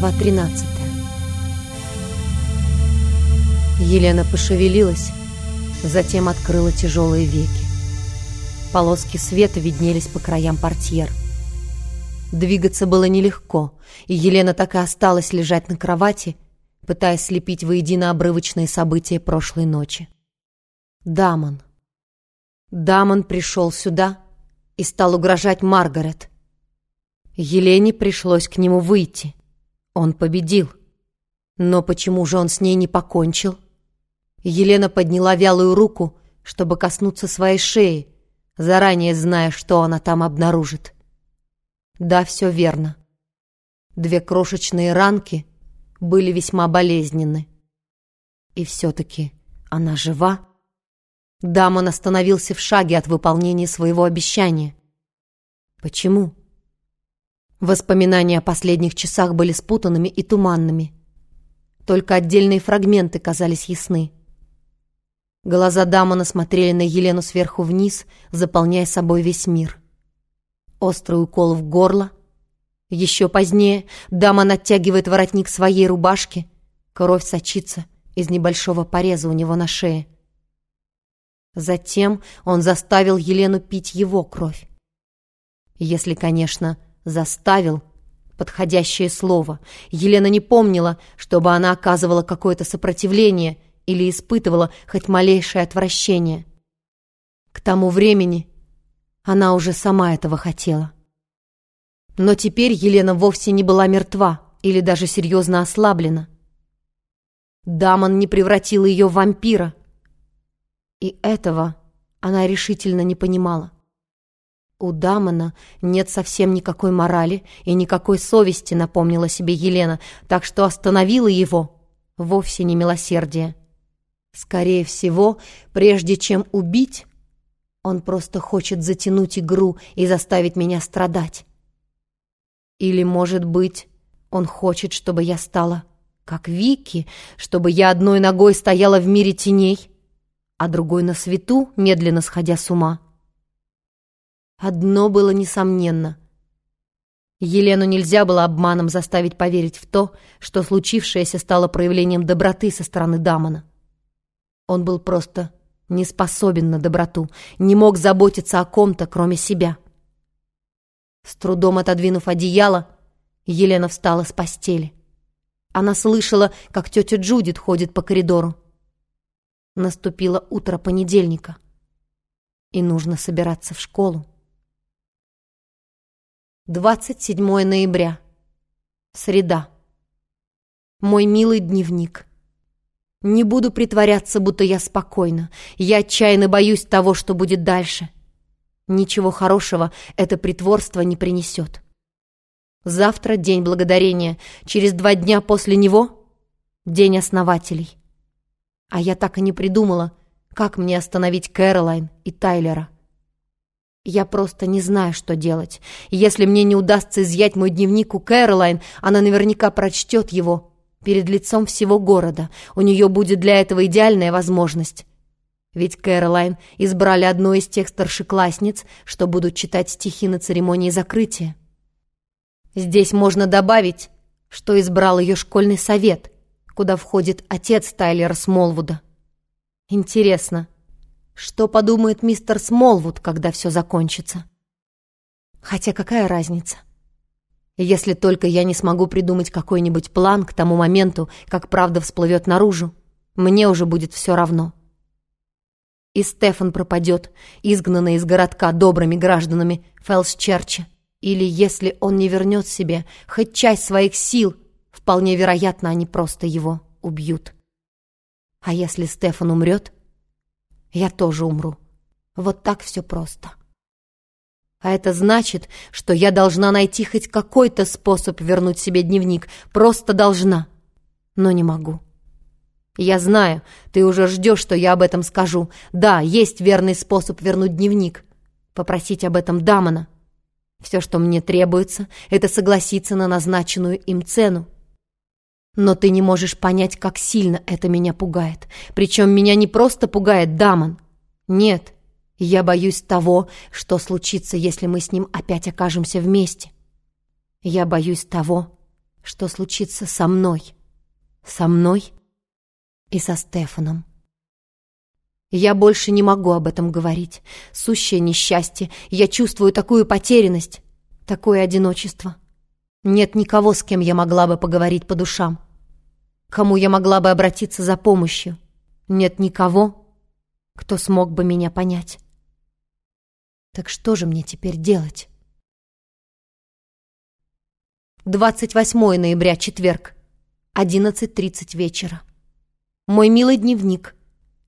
Глава 13 Елена пошевелилась, затем открыла тяжелые веки. Полоски света виднелись по краям портьер. Двигаться было нелегко, и Елена так и осталась лежать на кровати, пытаясь слепить воедино обрывочные события прошлой ночи. Дамон. Дамон пришел сюда и стал угрожать Маргарет. Елене пришлось к нему выйти — он победил. Но почему же он с ней не покончил? Елена подняла вялую руку, чтобы коснуться своей шеи, заранее зная, что она там обнаружит. Да, все верно. Две крошечные ранки были весьма болезненны. И все-таки она жива. Дамон остановился в шаге от выполнения своего обещания. Почему? Воспоминания о последних часах были спутанными и туманными. Только отдельные фрагменты казались ясны. Глаза Дамона смотрели на Елену сверху вниз, заполняя собой весь мир. Острый укол в горло. Еще позднее Дамон оттягивает воротник своей рубашки. Кровь сочится из небольшого пореза у него на шее. Затем он заставил Елену пить его кровь. Если, конечно, Заставил подходящее слово. Елена не помнила, чтобы она оказывала какое-то сопротивление или испытывала хоть малейшее отвращение. К тому времени она уже сама этого хотела. Но теперь Елена вовсе не была мертва или даже серьезно ослаблена. Дамон не превратил ее в вампира. И этого она решительно не понимала. «У Дамона нет совсем никакой морали и никакой совести», напомнила себе Елена, так что остановила его. Вовсе не милосердие. Скорее всего, прежде чем убить, он просто хочет затянуть игру и заставить меня страдать. Или, может быть, он хочет, чтобы я стала как Вики, чтобы я одной ногой стояла в мире теней, а другой на свету, медленно сходя с ума. Одно было несомненно. Елену нельзя было обманом заставить поверить в то, что случившееся стало проявлением доброты со стороны Дамона. Он был просто не способен на доброту, не мог заботиться о ком-то, кроме себя. С трудом отодвинув одеяло, Елена встала с постели. Она слышала, как тетя Джудит ходит по коридору. Наступило утро понедельника, и нужно собираться в школу. 27 ноября. Среда. Мой милый дневник. Не буду притворяться, будто я спокойна. Я отчаянно боюсь того, что будет дальше. Ничего хорошего это притворство не принесет. Завтра день благодарения. Через два дня после него день основателей. А я так и не придумала, как мне остановить Кэролайн и Тайлера. Я просто не знаю, что делать. Если мне не удастся изъять мой дневник у Кэролайн, она наверняка прочтет его перед лицом всего города. У нее будет для этого идеальная возможность. Ведь Кэролайн избрали одну из тех старшеклассниц, что будут читать стихи на церемонии закрытия. Здесь можно добавить, что избрал ее школьный совет, куда входит отец Тайлера Смолвуда. Интересно, что подумает мистер Смолвуд, когда все закончится? Хотя какая разница? Если только я не смогу придумать какой-нибудь план к тому моменту, как правда всплывет наружу, мне уже будет все равно. И Стефан пропадет, изгнанный из городка добрыми гражданами Фелсчерча. Или если он не вернет себе хоть часть своих сил, вполне вероятно, они просто его убьют. А если Стефан умрет, я тоже умру. Вот так все просто. А это значит, что я должна найти хоть какой-то способ вернуть себе дневник. Просто должна. Но не могу. Я знаю, ты уже ждешь, что я об этом скажу. Да, есть верный способ вернуть дневник. Попросить об этом Дамона. Все, что мне требуется, это согласиться на назначенную им цену. Но ты не можешь понять, как сильно это меня пугает. Причем меня не просто пугает Дамон. Нет, я боюсь того, что случится, если мы с ним опять окажемся вместе. Я боюсь того, что случится со мной, со мной и со Стефаном. Я больше не могу об этом говорить. Сущее несчастье. Я чувствую такую потерянность, такое одиночество. Нет никого, с кем я могла бы поговорить по душам. Кому я могла бы обратиться за помощью. Нет никого, кто смог бы меня понять. Так что же мне теперь делать? 28 ноября, четверг, 11.30 вечера. Мой милый дневник.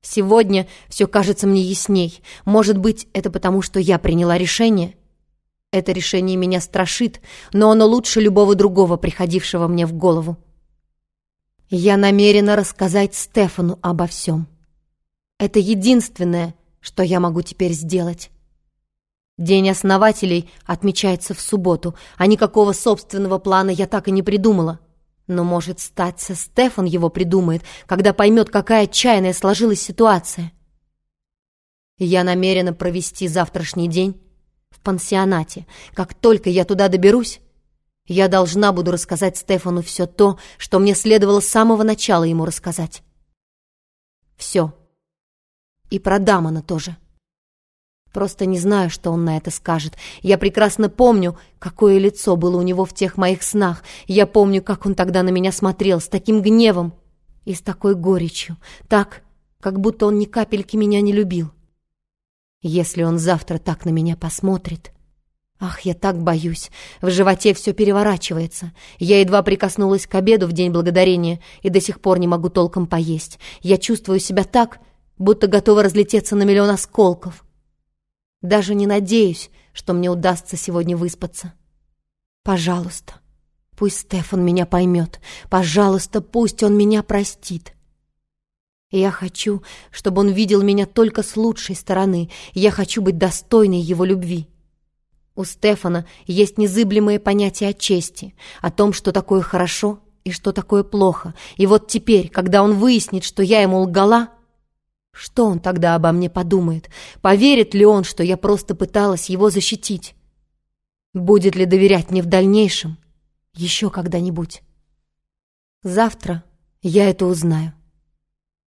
Сегодня все кажется мне ясней. Может быть, это потому, что я приняла решение? Это решение меня страшит, но оно лучше любого другого, приходившего мне в голову. Я намерена рассказать Стефану обо всем. Это единственное, что я могу теперь сделать. День основателей отмечается в субботу, а никакого собственного плана я так и не придумала. Но, может, статься Стефан его придумает, когда поймет, какая отчаянная сложилась ситуация. Я намерена провести завтрашний день в пансионате. Как только я туда доберусь, я должна буду рассказать Стефану все то, что мне следовало с самого начала ему рассказать. Все. И про Дамона тоже. Просто не знаю, что он на это скажет. Я прекрасно помню, какое лицо было у него в тех моих снах. Я помню, как он тогда на меня смотрел, с таким гневом и с такой горечью. Так, как будто он ни капельки меня не любил. Если он завтра так на меня посмотрит... Ах, я так боюсь. В животе все переворачивается. Я едва прикоснулась к обеду в День Благодарения и до сих пор не могу толком поесть. Я чувствую себя так, будто готова разлететься на миллион осколков. Даже не надеюсь, что мне удастся сегодня выспаться. Пожалуйста, пусть Стефан меня поймет. Пожалуйста, пусть он меня простит. Я хочу, чтобы он видел меня только с лучшей стороны. Я хочу быть достойной его любви. У Стефана есть незыблемое понятие о чести, о том, что такое хорошо и что такое плохо. И вот теперь, когда он выяснит, что я ему лгала, что он тогда обо мне подумает? Поверит ли он, что я просто пыталась его защитить? Будет ли доверять мне в дальнейшем? Еще когда-нибудь? Завтра я это узнаю.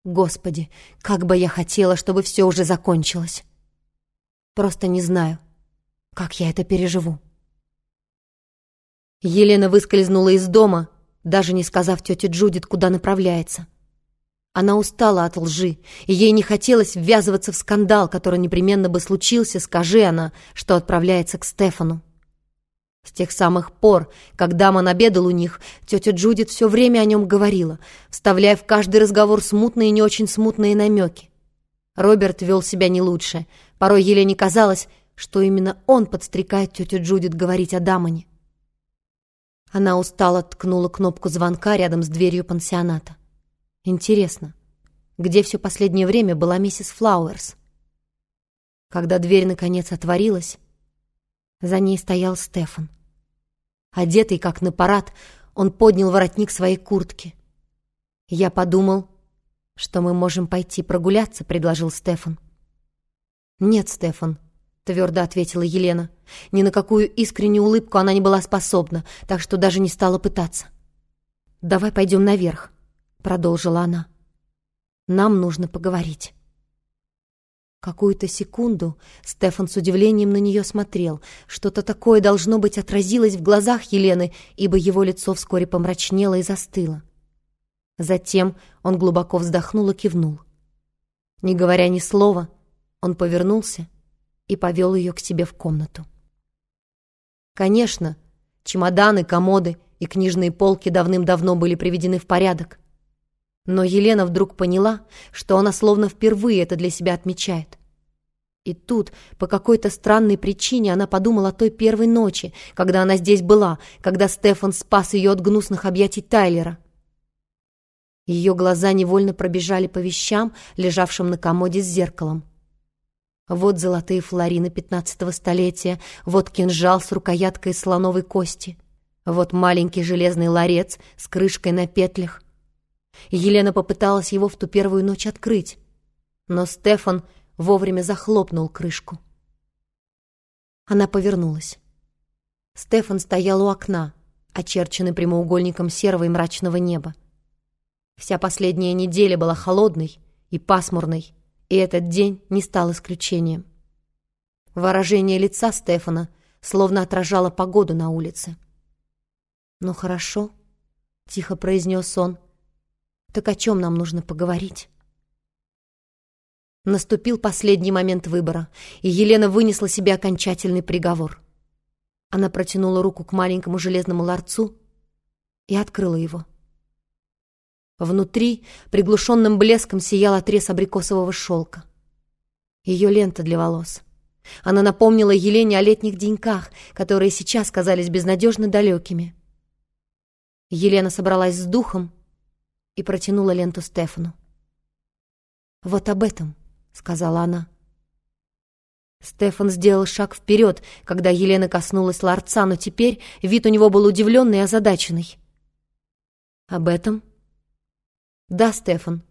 Господи, как бы я хотела, чтобы все уже закончилось. Просто не знаю, как я это переживу. Елена выскользнула из дома, даже не сказав тете Джудит, куда направляется. Она устала от лжи, и ей не хотелось ввязываться в скандал, который непременно бы случился, скажи она, что отправляется к Стефану. С тех самых пор, когда Ман обедал у них, тетя Джудит все время о нем говорила, вставляя в каждый разговор смутные и не очень смутные намеки. Роберт вел себя не лучше. Порой Елене казалось, что именно он подстрекает тетю Джудит говорить о Дамоне. Она устало ткнула кнопку звонка рядом с дверью пансионата. Интересно, где все последнее время была миссис Флауэрс? Когда дверь наконец отворилась, за ней стоял Стефан. Одетый, как на парад, он поднял воротник своей куртки. «Я подумал, что мы можем пойти прогуляться», — предложил Стефан. «Нет, Стефан», — твердо ответила Елена. Ни на какую искреннюю улыбку она не была способна, так что даже не стала пытаться. «Давай пойдем наверх продолжила она. «Нам нужно поговорить». Какую-то секунду Стефан с удивлением на нее смотрел. Что-то такое, должно быть, отразилось в глазах Елены, ибо его лицо вскоре помрачнело и застыло. Затем он глубоко вздохнул и кивнул. Не говоря ни слова, он повернулся и повел ее к себе в комнату. Конечно, чемоданы, комоды и книжные полки давным-давно были приведены в порядок. Но Елена вдруг поняла, что она словно впервые это для себя отмечает. И тут, по какой-то странной причине, она подумала о той первой ночи, когда она здесь была, когда Стефан спас ее от гнусных объятий Тайлера. Ее глаза невольно пробежали по вещам, лежавшим на комоде с зеркалом. Вот золотые флорины пятнадцатого столетия, вот кинжал с рукояткой слоновой кости, вот маленький железный ларец с крышкой на петлях, Елена попыталась его в ту первую ночь открыть, но Стефан вовремя захлопнул крышку. Она повернулась. Стефан стоял у окна, очерченный прямоугольником серого и мрачного неба. Вся последняя неделя была холодной и пасмурной, и этот день не стал исключением. Выражение лица Стефана словно отражало погоду на улице. «Ну хорошо», — тихо произнес он, — «так о чем нам нужно поговорить?» Наступил последний момент выбора, и Елена вынесла себе окончательный приговор. Она протянула руку к маленькому железному ларцу и открыла его. Внутри приглушенным блеском сиял отрез абрикосового шелка. Ее лента для волос. Она напомнила Елене о летних деньках, которые сейчас казались безнадежно далекими. Елена собралась с духом и протянула ленту Стефану. «Вот об этом», — сказала она. Стефан сделал шаг вперед, когда Елена коснулась ларца, но теперь вид у него был удивленный и озадаченный. «Об этом?» «Да, Стефан,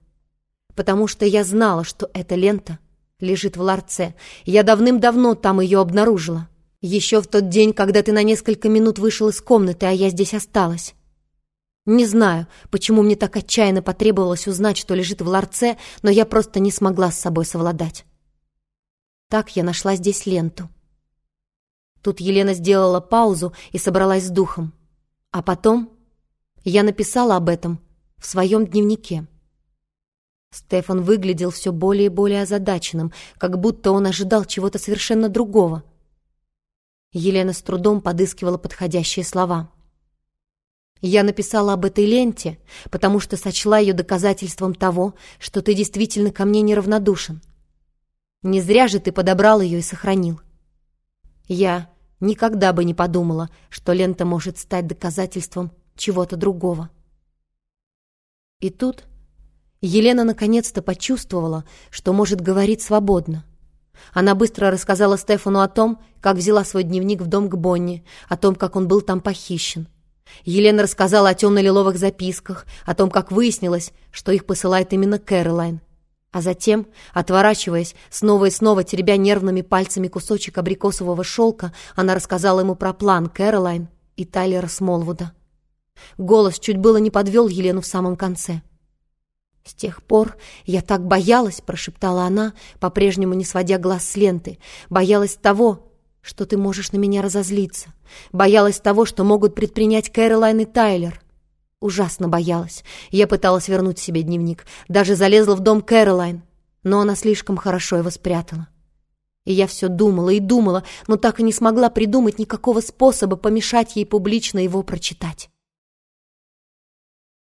потому что я знала, что эта лента лежит в ларце. Я давным-давно там ее обнаружила. Еще в тот день, когда ты на несколько минут вышел из комнаты, а я здесь осталась. Не знаю, почему мне так отчаянно потребовалось узнать, что лежит в ларце, но я просто не смогла с собой совладать. Так я нашла здесь ленту. Тут Елена сделала паузу и собралась с духом. А потом я написала об этом в своем дневнике. Стефан выглядел все более и более озадаченным, как будто он ожидал чего-то совершенно другого. Елена с трудом подыскивала подходящие слова. «Я написала об этой ленте, потому что сочла ее доказательством того, что ты действительно ко мне неравнодушен. Не зря же ты подобрал ее и сохранил. Я никогда бы не подумала, что лента может стать доказательством чего-то другого». И тут Елена наконец-то почувствовала, что может говорить свободно. Она быстро рассказала Стефану о том, как взяла свой дневник в дом к Бонни, о том, как он был там похищен. Елена рассказала о темно-лиловых записках, о том, как выяснилось, что их посылает именно Кэролайн. А затем, отворачиваясь, снова и снова теребя нервными пальцами кусочек абрикосового шелка, она рассказала ему про план Кэролайн и Тайлера Смолвуда. Голос чуть было не подвел Елену в самом конце — «С тех пор я так боялась», — прошептала она, по-прежнему не сводя глаз с ленты. «Боялась того, что ты можешь на меня разозлиться. Боялась того, что могут предпринять Кэролайн и Тайлер. Ужасно боялась. Я пыталась вернуть себе дневник. Даже залезла в дом Кэролайн, но она слишком хорошо его спрятала. И я все думала и думала, но так и не смогла придумать никакого способа помешать ей публично его прочитать.